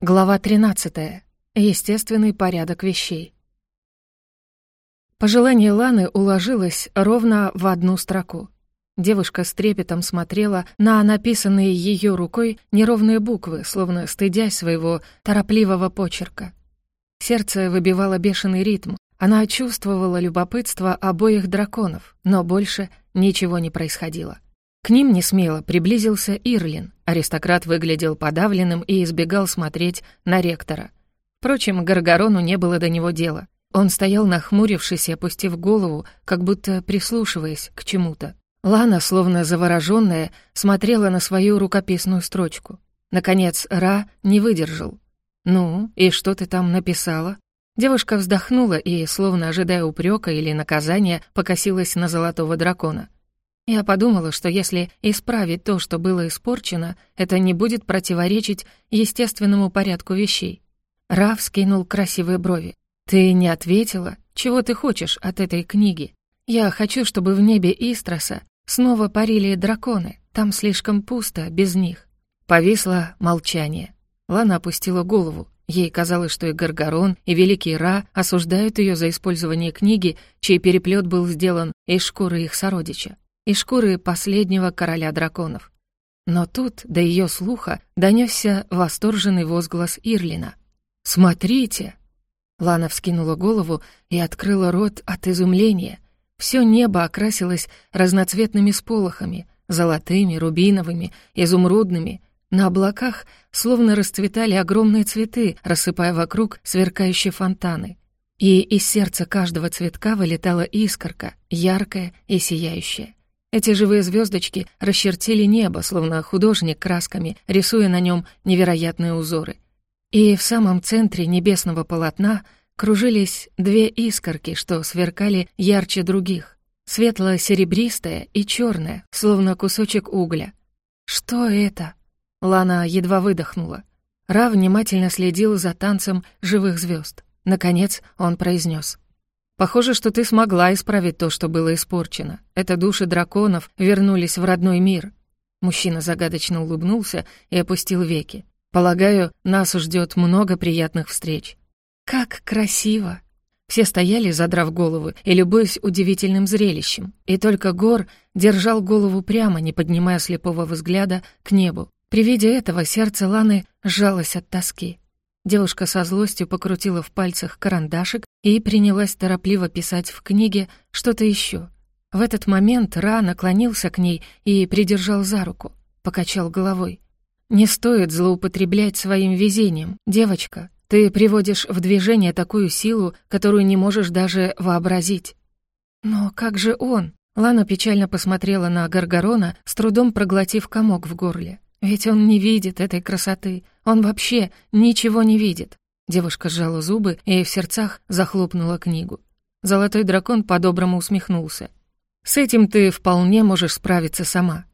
Глава 13. Естественный порядок вещей. Пожелание Ланы уложилось ровно в одну строку. Девушка с трепетом смотрела на написанные ее рукой неровные буквы, словно стыдясь своего торопливого почерка. Сердце выбивало бешеный ритм. Она чувствовала любопытство обоих драконов, но больше ничего не происходило. К ним несмело приблизился Ирлин. Аристократ выглядел подавленным и избегал смотреть на ректора. Впрочем, Гаргарону не было до него дела. Он стоял нахмурившись и опустив голову, как будто прислушиваясь к чему-то. Лана, словно заворожённая, смотрела на свою рукописную строчку. Наконец, Ра не выдержал. «Ну, и что ты там написала?» Девушка вздохнула и, словно ожидая упрека или наказания, покосилась на золотого дракона — я подумала, что если исправить то, что было испорчено, это не будет противоречить естественному порядку вещей. Раф скинул красивые брови. «Ты не ответила? Чего ты хочешь от этой книги? Я хочу, чтобы в небе Истроса снова парили драконы. Там слишком пусто без них». Повисло молчание. Лана опустила голову. Ей казалось, что и Гаргарон, и Великий Ра осуждают ее за использование книги, чей переплет был сделан из шкуры их сородича и шкуры последнего короля драконов. Но тут до ее слуха донесся восторженный возглас Ирлина. «Смотрите!» Лана вскинула голову и открыла рот от изумления. Все небо окрасилось разноцветными сполохами, золотыми, рубиновыми, изумрудными. На облаках словно расцветали огромные цветы, рассыпая вокруг сверкающие фонтаны. И из сердца каждого цветка вылетала искорка, яркая и сияющая. Эти живые звездочки расчертили небо, словно художник красками, рисуя на нем невероятные узоры. И в самом центре небесного полотна кружились две искорки, что сверкали ярче других. Светло-серебристая и черная, словно кусочек угля. «Что это?» Лана едва выдохнула. Ра внимательно следил за танцем живых звезд. Наконец он произнес: Похоже, что ты смогла исправить то, что было испорчено. Это души драконов вернулись в родной мир». Мужчина загадочно улыбнулся и опустил веки. «Полагаю, нас ждет много приятных встреч». «Как красиво!» Все стояли, задрав головы и любуясь удивительным зрелищем. И только Гор держал голову прямо, не поднимая слепого взгляда к небу. При виде этого сердце Ланы сжалось от тоски. Девушка со злостью покрутила в пальцах карандашик и принялась торопливо писать в книге что-то еще. В этот момент Ра наклонился к ней и придержал за руку, покачал головой. «Не стоит злоупотреблять своим везением, девочка. Ты приводишь в движение такую силу, которую не можешь даже вообразить». «Но как же он?» Лана печально посмотрела на Гаргарона, с трудом проглотив комок в горле. Ведь он не видит этой красоты. Он вообще ничего не видит. Девушка сжала зубы и в сердцах захлопнула книгу. Золотой дракон по-доброму усмехнулся. «С этим ты вполне можешь справиться сама».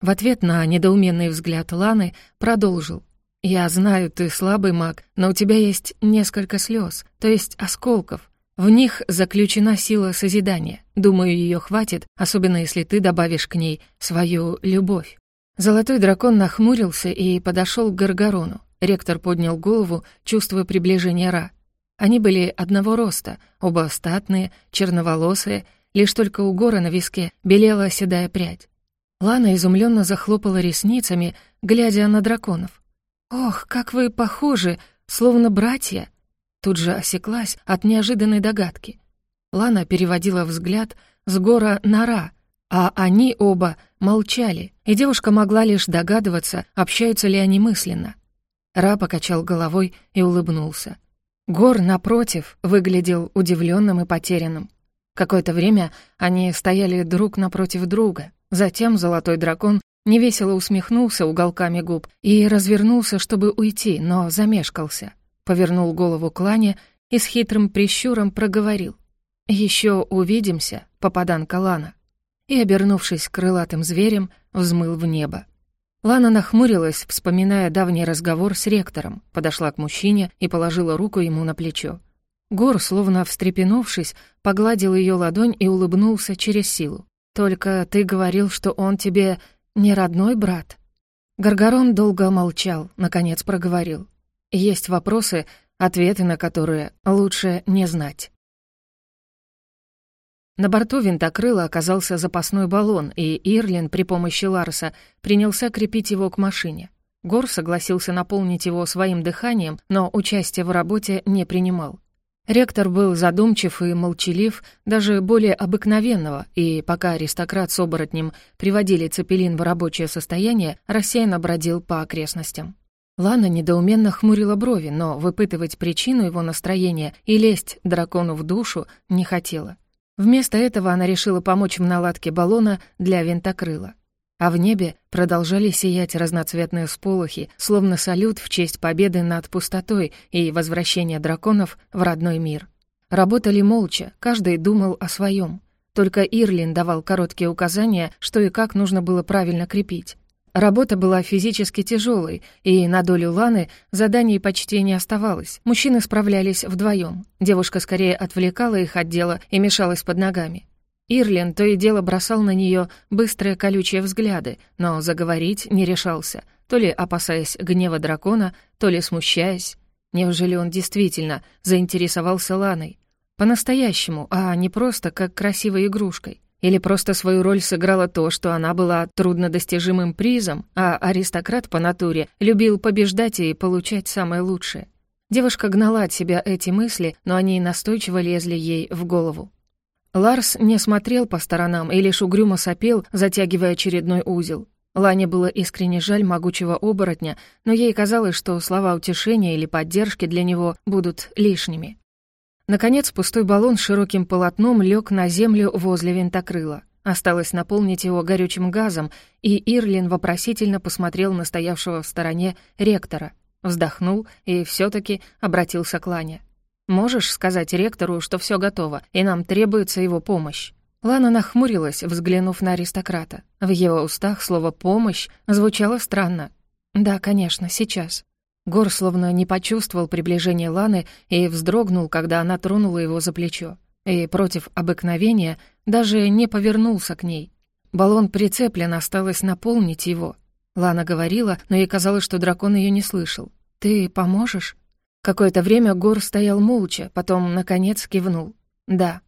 В ответ на недоуменный взгляд Ланы продолжил. «Я знаю, ты слабый маг, но у тебя есть несколько слез, то есть осколков. В них заключена сила созидания. Думаю, ее хватит, особенно если ты добавишь к ней свою любовь». Золотой дракон нахмурился и подошел к Гаргарону. Ректор поднял голову, чувствуя приближение Ра. Они были одного роста, оба статные, черноволосые, лишь только у гора на виске белела седая прядь. Лана изумленно захлопала ресницами, глядя на драконов. «Ох, как вы похожи, словно братья!» Тут же осеклась от неожиданной догадки. Лана переводила взгляд с гора на Ра, а они оба молчали, и девушка могла лишь догадываться, общаются ли они мысленно. Ра покачал головой и улыбнулся. Гор, напротив, выглядел удивленным и потерянным. Какое-то время они стояли друг напротив друга. Затем золотой дракон невесело усмехнулся уголками губ и развернулся, чтобы уйти, но замешкался. Повернул голову к Лане и с хитрым прищуром проговорил. «Еще увидимся, попаданка Лана» и, обернувшись крылатым зверем, взмыл в небо. Лана нахмурилась, вспоминая давний разговор с ректором, подошла к мужчине и положила руку ему на плечо. Гор, словно встрепенувшись, погладил ее ладонь и улыбнулся через силу. «Только ты говорил, что он тебе не родной брат?» Гаргарон долго молчал, наконец проговорил. Есть вопросы, ответы на которые лучше не знать. На борту винтокрыла оказался запасной баллон, и Ирлин при помощи Ларса принялся крепить его к машине. Гор согласился наполнить его своим дыханием, но участие в работе не принимал. Ректор был задумчив и молчалив, даже более обыкновенного, и пока аристократ с оборотнем приводили Цепелин в рабочее состояние, рассеянно бродил по окрестностям. Лана недоуменно хмурила брови, но выпытывать причину его настроения и лезть дракону в душу не хотела. Вместо этого она решила помочь в наладке баллона для винтокрыла. А в небе продолжали сиять разноцветные сполохи, словно салют в честь победы над пустотой и возвращения драконов в родной мир. Работали молча, каждый думал о своем. Только Ирлин давал короткие указания, что и как нужно было правильно крепить. Работа была физически тяжелой, и на долю Ланы заданий почти не оставалось. Мужчины справлялись вдвоем. Девушка скорее отвлекала их от дела и мешалась под ногами. Ирлин то и дело бросал на нее быстрые колючие взгляды, но заговорить не решался, то ли опасаясь гнева дракона, то ли смущаясь. Неужели он действительно заинтересовался Ланой? По-настоящему, а не просто как красивой игрушкой. Или просто свою роль сыграла то, что она была труднодостижимым призом, а аристократ по натуре любил побеждать и получать самое лучшее. Девушка гнала от себя эти мысли, но они настойчиво лезли ей в голову. Ларс не смотрел по сторонам и лишь угрюмо сопел, затягивая очередной узел. Лане было искренне жаль могучего оборотня, но ей казалось, что слова утешения или поддержки для него будут лишними. Наконец, пустой баллон с широким полотном лег на землю возле винтокрыла. Осталось наполнить его горючим газом, и Ирлин вопросительно посмотрел на стоявшего в стороне ректора. Вздохнул и все таки обратился к Лане. «Можешь сказать ректору, что все готово, и нам требуется его помощь?» Лана нахмурилась, взглянув на аристократа. В его устах слово «помощь» звучало странно. «Да, конечно, сейчас». Гор словно не почувствовал приближения Ланы и вздрогнул, когда она тронула его за плечо. И против обыкновения даже не повернулся к ней. Баллон прицеплен, осталось наполнить его. Лана говорила, но ей казалось, что дракон ее не слышал. «Ты поможешь?» Какое-то время Гор стоял молча, потом, наконец, кивнул. «Да».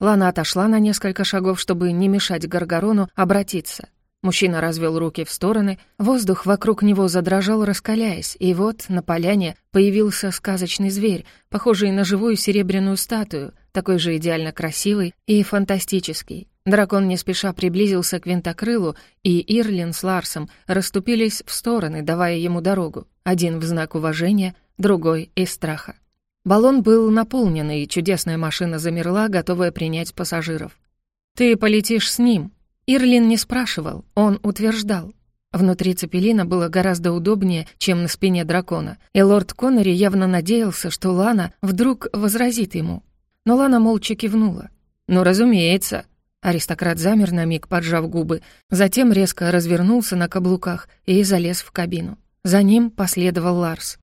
Лана отошла на несколько шагов, чтобы не мешать Гаргарону обратиться. Мужчина развел руки в стороны, воздух вокруг него задрожал, раскаляясь, и вот на поляне появился сказочный зверь, похожий на живую серебряную статую, такой же идеально красивый и фантастический. Дракон не спеша приблизился к винтокрылу, и Ирлин с Ларсом расступились в стороны, давая ему дорогу. Один в знак уважения, другой из страха. Баллон был наполнен, и чудесная машина замерла, готовая принять пассажиров. «Ты полетишь с ним», Ирлин не спрашивал, он утверждал. Внутри цепелина было гораздо удобнее, чем на спине дракона, и лорд Коннери явно надеялся, что Лана вдруг возразит ему. Но Лана молча кивнула. «Ну, разумеется». Аристократ замер на миг, поджав губы, затем резко развернулся на каблуках и залез в кабину. За ним последовал Ларс.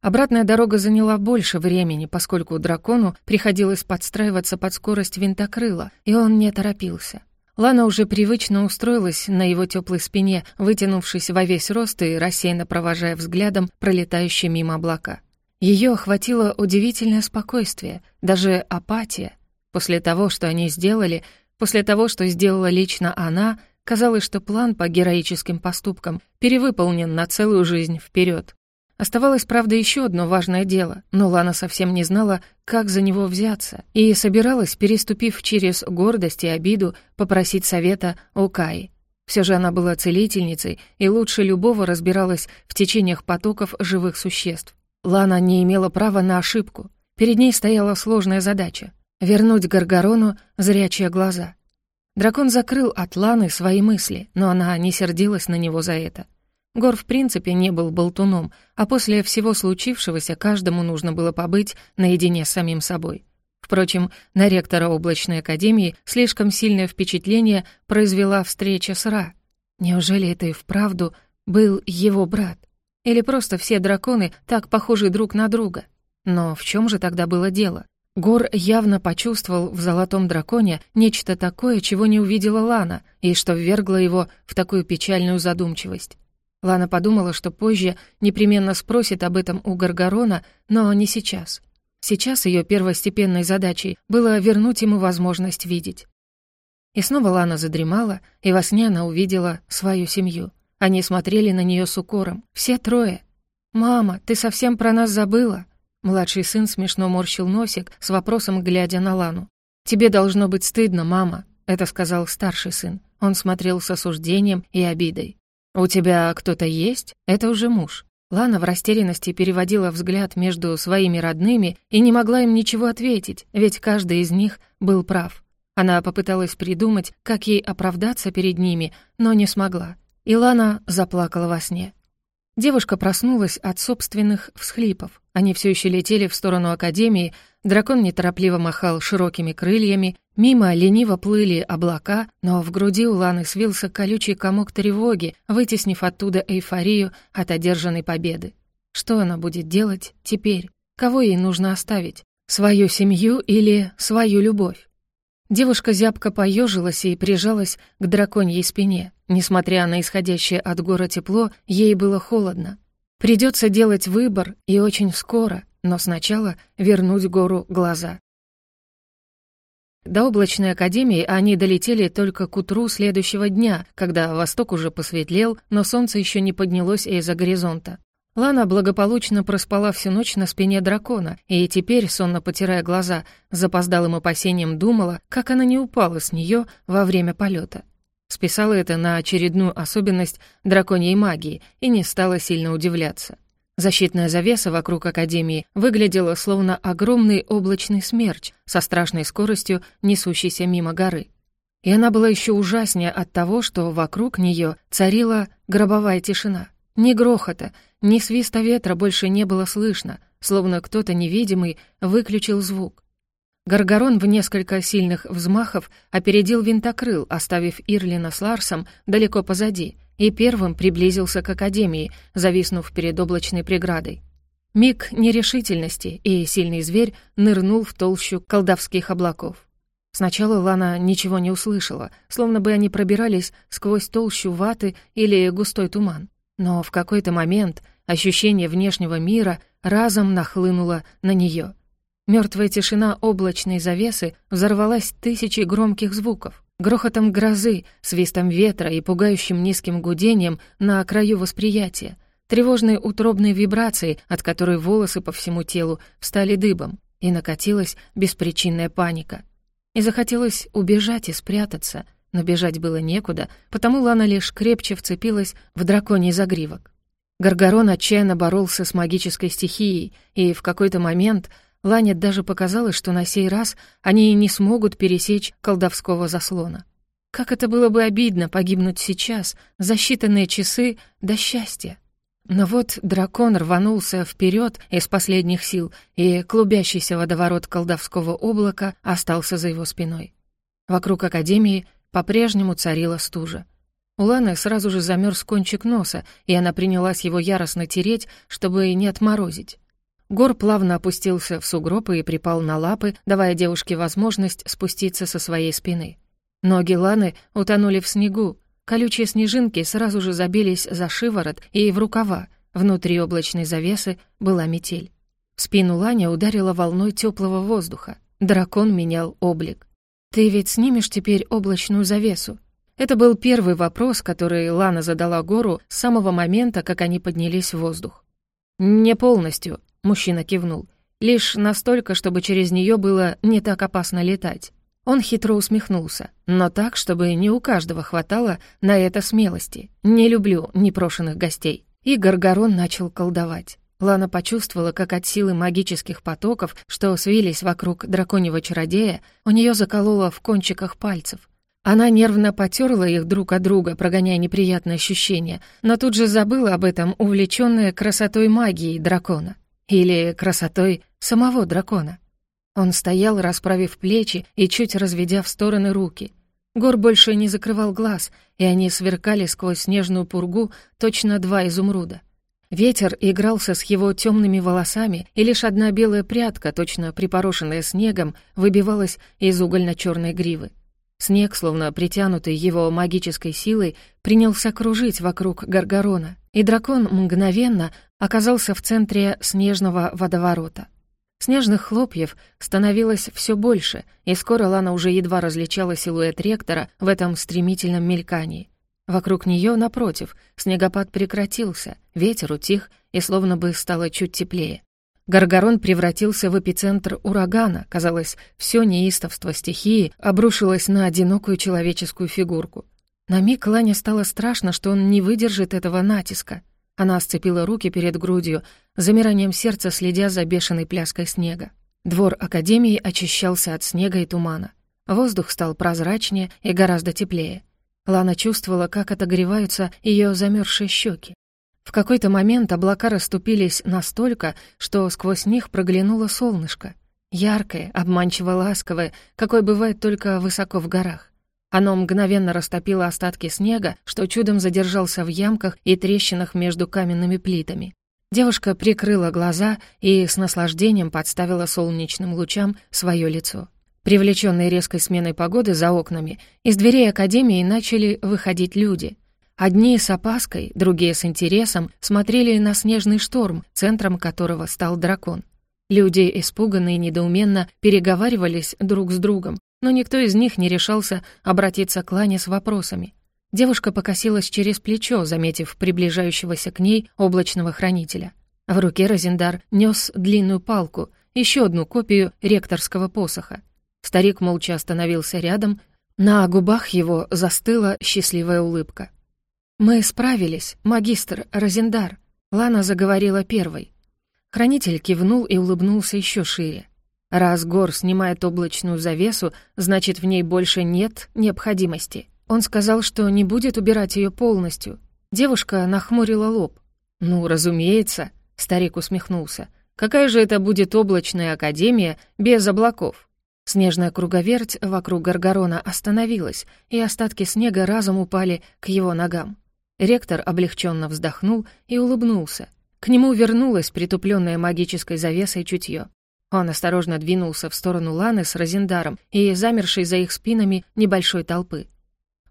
Обратная дорога заняла больше времени, поскольку дракону приходилось подстраиваться под скорость винтокрыла, и он не торопился. Лана уже привычно устроилась на его теплой спине, вытянувшись во весь рост и рассеянно провожая взглядом пролетающие мимо облака. Ее охватило удивительное спокойствие, даже апатия. После того, что они сделали, после того, что сделала лично она, казалось, что план по героическим поступкам перевыполнен на целую жизнь вперед. Оставалось, правда, еще одно важное дело, но Лана совсем не знала, как за него взяться, и собиралась, переступив через гордость и обиду, попросить совета у Каи. Все же она была целительницей и лучше любого разбиралась в течениях потоков живых существ. Лана не имела права на ошибку. Перед ней стояла сложная задача — вернуть Гаргарону зрячие глаза. Дракон закрыл от Ланы свои мысли, но она не сердилась на него за это — Гор в принципе не был болтуном, а после всего случившегося каждому нужно было побыть наедине с самим собой. Впрочем, на ректора облачной академии слишком сильное впечатление произвела встреча с Ра. Неужели это и вправду был его брат? Или просто все драконы так похожи друг на друга? Но в чем же тогда было дело? Гор явно почувствовал в золотом драконе нечто такое, чего не увидела Лана, и что ввергло его в такую печальную задумчивость. Лана подумала, что позже непременно спросит об этом у Гаргарона, но не сейчас. Сейчас ее первостепенной задачей было вернуть ему возможность видеть. И снова Лана задремала, и во сне она увидела свою семью. Они смотрели на нее с укором, все трое. «Мама, ты совсем про нас забыла?» Младший сын смешно морщил носик, с вопросом глядя на Лану. «Тебе должно быть стыдно, мама», — это сказал старший сын. Он смотрел с осуждением и обидой. «У тебя кто-то есть? Это уже муж». Лана в растерянности переводила взгляд между своими родными и не могла им ничего ответить, ведь каждый из них был прав. Она попыталась придумать, как ей оправдаться перед ними, но не смогла. И Лана заплакала во сне. Девушка проснулась от собственных всхлипов. Они все еще летели в сторону Академии, дракон неторопливо махал широкими крыльями, мимо лениво плыли облака, но в груди у Ланы свился колючий комок тревоги, вытеснив оттуда эйфорию от одержанной победы. Что она будет делать теперь? Кого ей нужно оставить? Свою семью или свою любовь? Девушка зябко поежилась и прижалась к драконьей спине. Несмотря на исходящее от гора тепло, ей было холодно. Придется делать выбор, и очень скоро, но сначала вернуть гору глаза. До облачной академии они долетели только к утру следующего дня, когда восток уже посветлел, но солнце еще не поднялось из-за горизонта. Лана благополучно проспала всю ночь на спине дракона, и теперь, сонно потирая глаза, запоздалым опасением думала, как она не упала с нее во время полета. Списала это на очередную особенность драконьей магии и не стала сильно удивляться. Защитная завеса вокруг Академии выглядела словно огромный облачный смерч со страшной скоростью, несущийся мимо горы. И она была еще ужаснее от того, что вокруг нее царила гробовая тишина. Ни грохота, ни свиста ветра больше не было слышно, словно кто-то невидимый выключил звук. Гаргарон в несколько сильных взмахов опередил винтокрыл, оставив Ирлина с Ларсом далеко позади, и первым приблизился к Академии, зависнув перед облачной преградой. Миг нерешительности, и сильный зверь нырнул в толщу колдовских облаков. Сначала Лана ничего не услышала, словно бы они пробирались сквозь толщу ваты или густой туман. Но в какой-то момент ощущение внешнего мира разом нахлынуло на нее. Мертвая тишина облачной завесы взорвалась тысячей громких звуков, грохотом грозы, свистом ветра и пугающим низким гудением на краю восприятия, тревожной утробной вибрацией, от которой волосы по всему телу встали дыбом, и накатилась беспричинная паника. И захотелось убежать и спрятаться — но бежать было некуда, потому Лана лишь крепче вцепилась в драконий загривок. Гаргарон отчаянно боролся с магической стихией, и в какой-то момент Лане даже показалось, что на сей раз они не смогут пересечь колдовского заслона. Как это было бы обидно погибнуть сейчас, за считанные часы до счастья. Но вот дракон рванулся вперед из последних сил, и клубящийся водоворот колдовского облака остался за его спиной. Вокруг Академии по-прежнему царила стужа. У Ланы сразу же замерз кончик носа, и она принялась его яростно тереть, чтобы не отморозить. Гор плавно опустился в сугроб и припал на лапы, давая девушке возможность спуститься со своей спины. Ноги Ланы утонули в снегу, колючие снежинки сразу же забились за шиворот и в рукава, внутри облачной завесы была метель. В спину Лане ударила волной теплого воздуха. Дракон менял облик. «Ты ведь снимешь теперь облачную завесу?» Это был первый вопрос, который Лана задала Гору с самого момента, как они поднялись в воздух. «Не полностью», — мужчина кивнул. «Лишь настолько, чтобы через нее было не так опасно летать». Он хитро усмехнулся, но так, чтобы не у каждого хватало на это смелости. «Не люблю непрошенных гостей». И Гаргарон начал колдовать. Лана почувствовала, как от силы магических потоков, что свились вокруг драконьего чародея, у нее закололо в кончиках пальцев. Она нервно потерла их друг от друга, прогоняя неприятные ощущения, но тут же забыла об этом, увлечённая красотой магии дракона. Или красотой самого дракона. Он стоял, расправив плечи и чуть разведя в стороны руки. Гор больше не закрывал глаз, и они сверкали сквозь снежную пургу точно два изумруда. Ветер игрался с его темными волосами, и лишь одна белая прядка, точно припорошенная снегом, выбивалась из угольно черной гривы. Снег, словно притянутый его магической силой, принялся кружить вокруг Гаргарона, и дракон мгновенно оказался в центре снежного водоворота. Снежных хлопьев становилось все больше, и скоро Лана уже едва различала силуэт ректора в этом стремительном мелькании. Вокруг нее, напротив, снегопад прекратился, ветер утих, и словно бы стало чуть теплее. Гаргарон превратился в эпицентр урагана, казалось, все неистовство стихии обрушилось на одинокую человеческую фигурку. На миг Лане стало страшно, что он не выдержит этого натиска. Она сцепила руки перед грудью, замиранием сердца следя за бешеной пляской снега. Двор Академии очищался от снега и тумана. Воздух стал прозрачнее и гораздо теплее. Лана чувствовала, как отогреваются ее замерзшие щеки. В какой-то момент облака расступились настолько, что сквозь них проглянуло солнышко. Яркое, обманчиво ласковое, какое бывает только высоко в горах. Оно мгновенно растопило остатки снега, что чудом задержался в ямках и трещинах между каменными плитами. Девушка прикрыла глаза и с наслаждением подставила солнечным лучам свое лицо. Привлеченные резкой сменой погоды за окнами, из дверей Академии начали выходить люди. Одни с опаской, другие с интересом смотрели на снежный шторм, центром которого стал дракон. Люди, испуганные и недоуменно, переговаривались друг с другом, но никто из них не решался обратиться к Лане с вопросами. Девушка покосилась через плечо, заметив приближающегося к ней облачного хранителя. В руке Розендар нес длинную палку, еще одну копию ректорского посоха. Старик молча остановился рядом, на губах его застыла счастливая улыбка. «Мы справились, магистр Розендар», — Лана заговорила первой. Хранитель кивнул и улыбнулся еще шире. Раз Гор снимает облачную завесу, значит, в ней больше нет необходимости. Он сказал, что не будет убирать ее полностью. Девушка нахмурила лоб. «Ну, разумеется», — старик усмехнулся. «Какая же это будет облачная академия без облаков?» Снежная круговерть вокруг Гаргарона остановилась, и остатки снега разом упали к его ногам. Ректор облегченно вздохнул и улыбнулся. К нему вернулось притупленное магической завесой чутье. Он осторожно двинулся в сторону Ланы с Розендаром и замершей за их спинами небольшой толпы.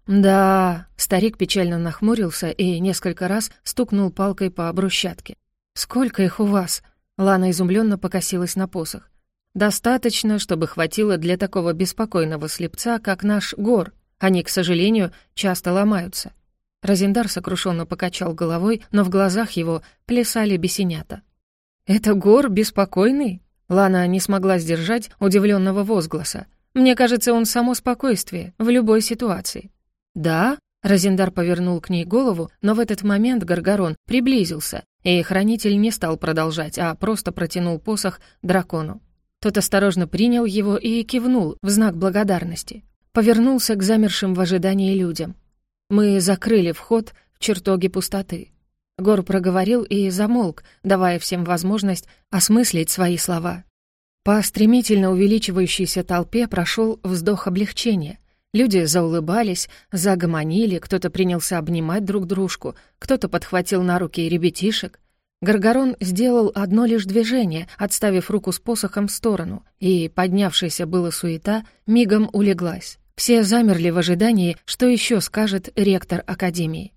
«Да...» — старик печально нахмурился и несколько раз стукнул палкой по брусчатке. «Сколько их у вас?» — Лана изумленно покосилась на посох. «Достаточно, чтобы хватило для такого беспокойного слепца, как наш Гор. Они, к сожалению, часто ломаются». Розендар сокрушенно покачал головой, но в глазах его плясали бесенята. «Это Гор беспокойный?» Лана не смогла сдержать удивленного возгласа. «Мне кажется, он само спокойствие в любой ситуации». «Да?» Розендар повернул к ней голову, но в этот момент Гаргарон приблизился, и хранитель не стал продолжать, а просто протянул посох дракону. Тот осторожно принял его и кивнул в знак благодарности. Повернулся к замершим в ожидании людям. «Мы закрыли вход в чертоги пустоты. Гор проговорил и замолк, давая всем возможность осмыслить свои слова. По стремительно увеличивающейся толпе прошел вздох облегчения. Люди заулыбались, загомонили, кто-то принялся обнимать друг дружку, кто-то подхватил на руки ребятишек. Гаргарон сделал одно лишь движение, отставив руку с посохом в сторону, и поднявшаяся была суета мигом улеглась. Все замерли в ожидании, что еще скажет ректор Академии.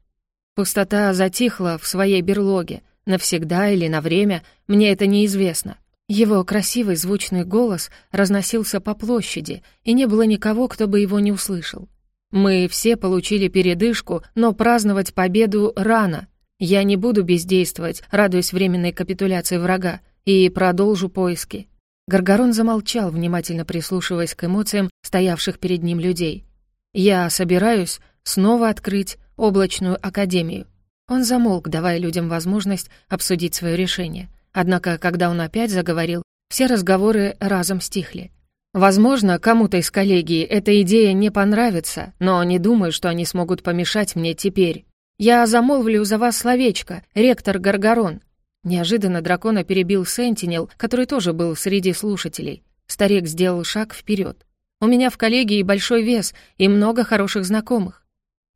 Пустота затихла в своей берлоге. Навсегда или на время, мне это неизвестно. Его красивый звучный голос разносился по площади, и не было никого, кто бы его не услышал. Мы все получили передышку, но праздновать победу рано. Я не буду бездействовать, радуясь временной капитуляции врага, и продолжу поиски. Гаргарон замолчал, внимательно прислушиваясь к эмоциям стоявших перед ним людей. Я собираюсь снова открыть облачную академию. Он замолк, давая людям возможность обсудить свое решение. Однако, когда он опять заговорил, все разговоры разом стихли. Возможно, кому-то из коллегии эта идея не понравится, но не думаю, что они смогут помешать мне теперь. Я замолвлю за вас словечко, ректор Гаргарон. Неожиданно дракона перебил Сентинел, который тоже был среди слушателей. Старик сделал шаг вперед. У меня в коллегии большой вес и много хороших знакомых.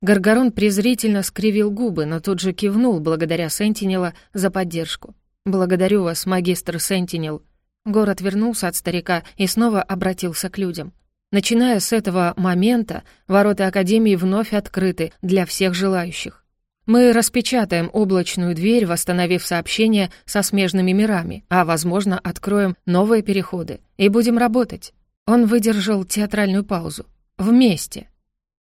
Гаргарон презрительно скривил губы, но тут же кивнул благодаря Сентинела за поддержку. «Благодарю вас, магистр Сентинел». Гор отвернулся от старика и снова обратился к людям. Начиная с этого момента, ворота Академии вновь открыты для всех желающих. Мы распечатаем облачную дверь, восстановив сообщение со смежными мирами, а, возможно, откроем новые переходы и будем работать. Он выдержал театральную паузу. Вместе.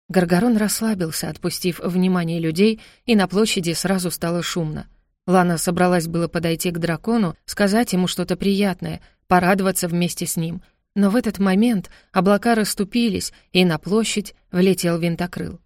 Гаргарон расслабился, отпустив внимание людей, и на площади сразу стало шумно. Лана собралась было подойти к дракону, сказать ему что-то приятное, порадоваться вместе с ним. Но в этот момент облака расступились, и на площадь влетел винтокрыл.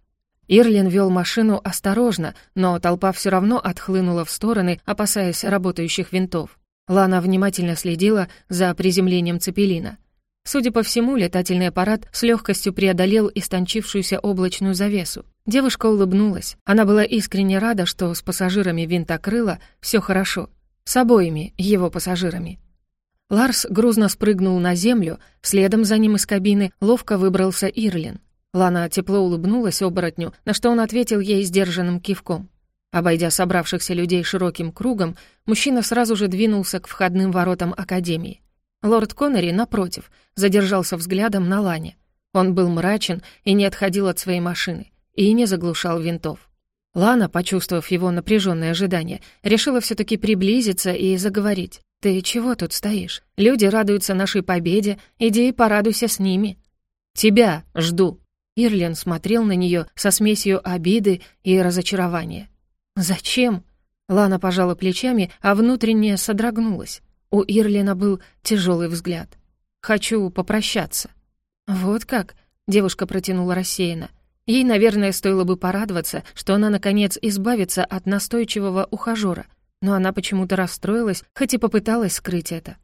Ирлин вел машину осторожно, но толпа все равно отхлынула в стороны, опасаясь работающих винтов. Лана внимательно следила за приземлением Цепелина. Судя по всему, летательный аппарат с легкостью преодолел истончившуюся облачную завесу. Девушка улыбнулась. Она была искренне рада, что с пассажирами винтокрыла все хорошо. С обоими его пассажирами. Ларс грузно спрыгнул на землю, следом за ним из кабины ловко выбрался Ирлин. Лана тепло улыбнулась оборотню, на что он ответил ей сдержанным кивком. Обойдя собравшихся людей широким кругом, мужчина сразу же двинулся к входным воротам Академии. Лорд Коннери, напротив, задержался взглядом на Лане. Он был мрачен и не отходил от своей машины, и не заглушал винтов. Лана, почувствовав его напряженное ожидание, решила все таки приблизиться и заговорить. «Ты чего тут стоишь? Люди радуются нашей победе, иди и порадуйся с ними». «Тебя жду», Ирлин смотрел на нее со смесью обиды и разочарования. «Зачем?» Лана пожала плечами, а внутренне содрогнулась. У Ирлина был тяжелый взгляд. «Хочу попрощаться». «Вот как?» — девушка протянула рассеянно. Ей, наверное, стоило бы порадоваться, что она, наконец, избавится от настойчивого ухажёра, но она почему-то расстроилась, хоть и попыталась скрыть это.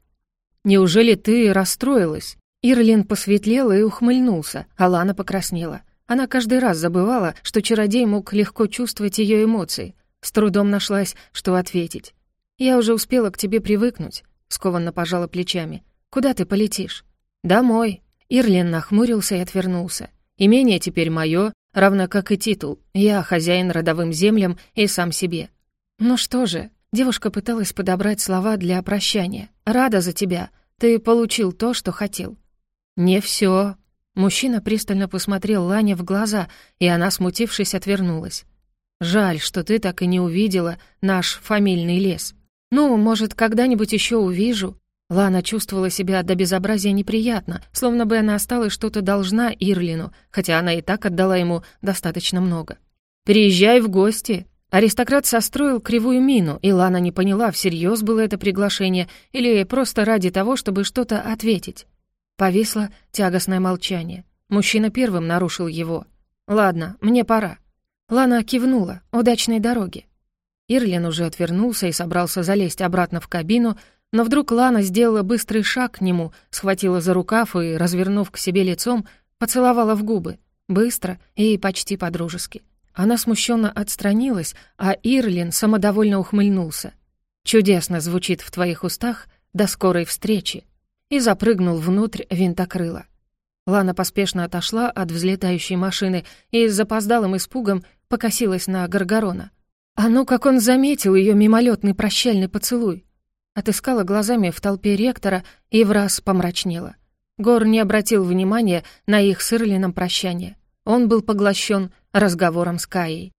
«Неужели ты расстроилась?» Ирлин посветлел и ухмыльнулся, а Лана покраснела. Она каждый раз забывала, что чародей мог легко чувствовать ее эмоции. С трудом нашлась, что ответить. «Я уже успела к тебе привыкнуть», — скованно пожала плечами. «Куда ты полетишь?» «Домой». Ирлин нахмурился и отвернулся. «Имение теперь мое, равно как и титул. Я хозяин родовым землям и сам себе». «Ну что же?» Девушка пыталась подобрать слова для прощания. «Рада за тебя. Ты получил то, что хотел. «Не все. Мужчина пристально посмотрел Лане в глаза, и она, смутившись, отвернулась. «Жаль, что ты так и не увидела наш фамильный лес. Ну, может, когда-нибудь еще увижу». Лана чувствовала себя до безобразия неприятно, словно бы она осталась что-то должна Ирлину, хотя она и так отдала ему достаточно много. «Приезжай в гости». Аристократ состроил кривую мину, и Лана не поняла, всерьез было это приглашение или просто ради того, чтобы что-то ответить. Повисло тягостное молчание. Мужчина первым нарушил его. «Ладно, мне пора». Лана кивнула. «Удачной дороги». Ирлин уже отвернулся и собрался залезть обратно в кабину, но вдруг Лана сделала быстрый шаг к нему, схватила за рукав и, развернув к себе лицом, поцеловала в губы. Быстро и почти по-дружески. Она смущенно отстранилась, а Ирлин самодовольно ухмыльнулся. «Чудесно звучит в твоих устах. До скорой встречи» и запрыгнул внутрь винтокрыла. Лана поспешно отошла от взлетающей машины и с запоздалым испугом покосилась на Гаргорона. А ну, как он заметил ее мимолетный прощальный поцелуй! Отыскала глазами в толпе ректора и в раз помрачнела. Гор не обратил внимания на их с Ирлином прощание. Он был поглощен разговором с Каей.